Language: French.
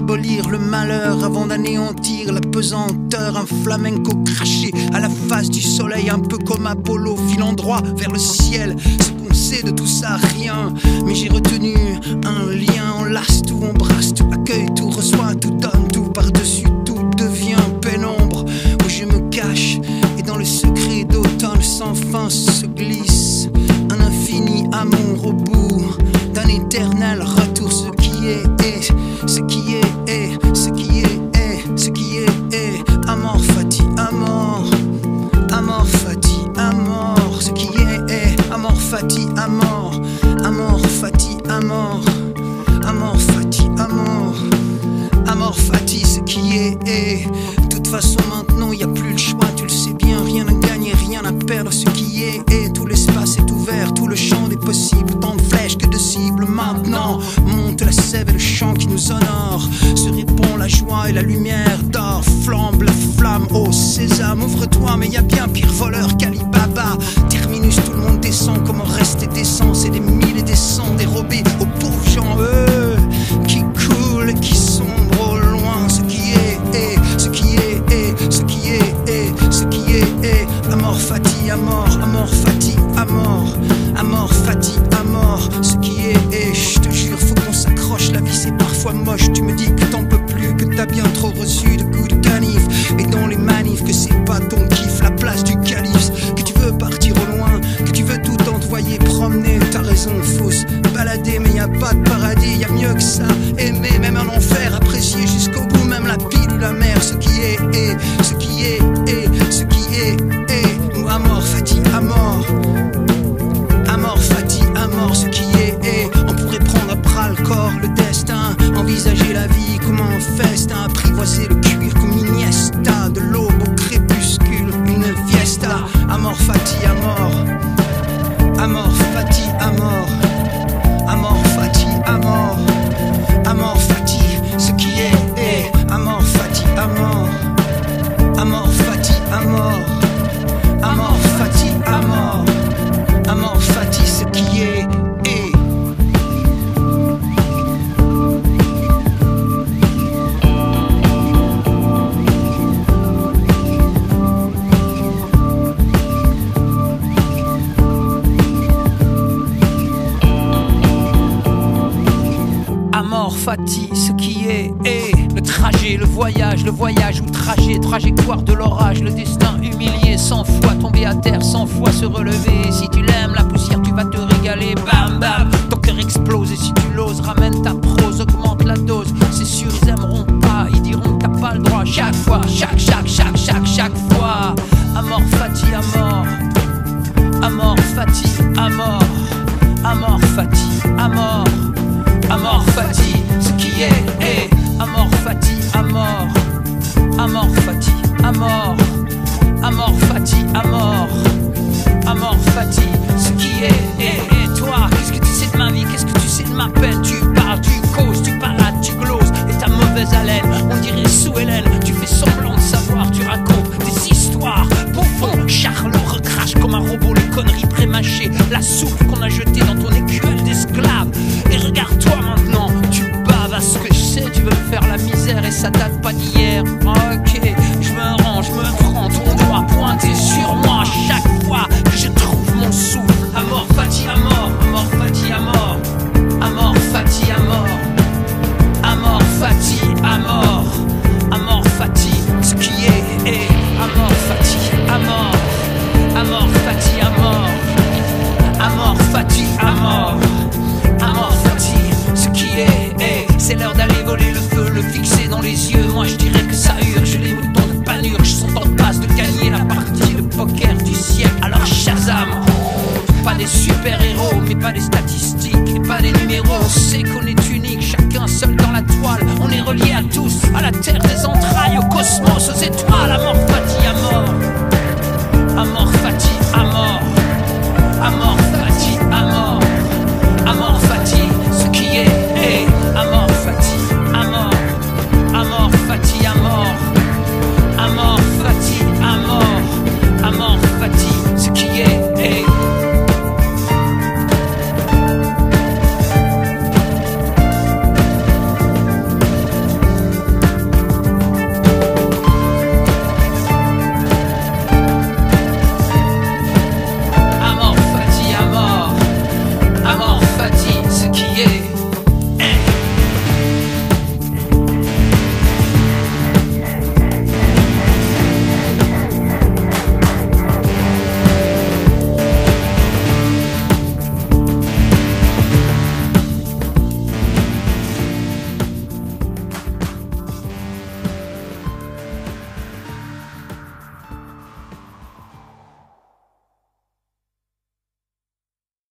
danseuse, abolir le malheur avant d'anéantir la pesanteur. Un flamenco craché à la face du soleil, un peu comme Apollo, filant droit vers le ciel. Ce qu'on sait de tout ça, rien. Mais j'ai retenu un lien, on lasse tout, on brasse tout, accueille tout, reçoit tout, donne tout, par-dessus tout devient pénombre. Où je me cache et dans le secret d'automne sans fin se glisse un infini amour au bout d'un éternel retour. Ce qui est est, ce qui amor, amor fati, amor. Amor fati, ce qui est est. De toute façon, maintenant, y a plus le choix, tu le sais bien. Rien à gagner, rien à perdre. Ce qui est est. Tout l'espace est ouvert, tout le champ des possibles. Tant de flèches que de cibles. Maintenant, monte la sève et le chant qui nous honore. Se répand la joie et la lumière d'or. Flambe la flamme, oh sésame, ouvre-toi. Mais y a bien pire voleur qu'Alibaba. Terminus, tout le monde descend. Comment rester décent C'est des mille et des cents dérobés amor fati, amor. Ce qui est, est, je te jure, faut qu'on s'accroche. La vie c'est parfois moche. Tu me dis que t'en peux plus, que t'as bien trop reçu de La vie comme un festin. Apprivoiser le cuir comme Iniesta. De l'aube au crépuscule, une fiesta. Amor, fati. Amor, Ce qui est, est le trajet, le voyage, le voyage ou trajet, trajectoire de l'orage, le destin humilié, cent fois tombé à terre, cent fois se relever. Si tu l'aimes, la poussière, tu vas te régaler, bam bam, ton cœur explose et si tu l'oses, ramène ta prose, augmente la dose. C'est sûr, ils aimeront pas, ils diront que t'as pas le droit. Chaque fois, chaque, chaque, chaque, chaque, chaque fois. Amor fati, amor. Amor fati, amor. Amor fati, amor. Amor fati, ce qui est, est. Amor fati, amor. Amor fati, amor. Amor. Faire la misère et ça date pas d'hier. Ok, je me rends, je me prends ton doigt pointé sur moi chaque fois que je trouve mon souffle. Amor, fati, amor, amor, fati, amor. Amor, fati, amor. Amor, fati, amor. Amor, fati, ce qui est, est. Amor. Amor, fati, fati, amor. Amor, fati, ce qui est. C'est l'heure d'aller voler le feu, le fixer dans les yeux. Moi je dirais que ça urge, les moutons de panurge sont en passe de gagner la partie de poker du siècle. Alors Shazam! Pas des super-héros, mais pas des statistiques et pas des numéros. On sait qu'on est unique, chacun seul dans la toile. On est relié à tous, à la terre des entrailles, au cosmos, aux étoiles, à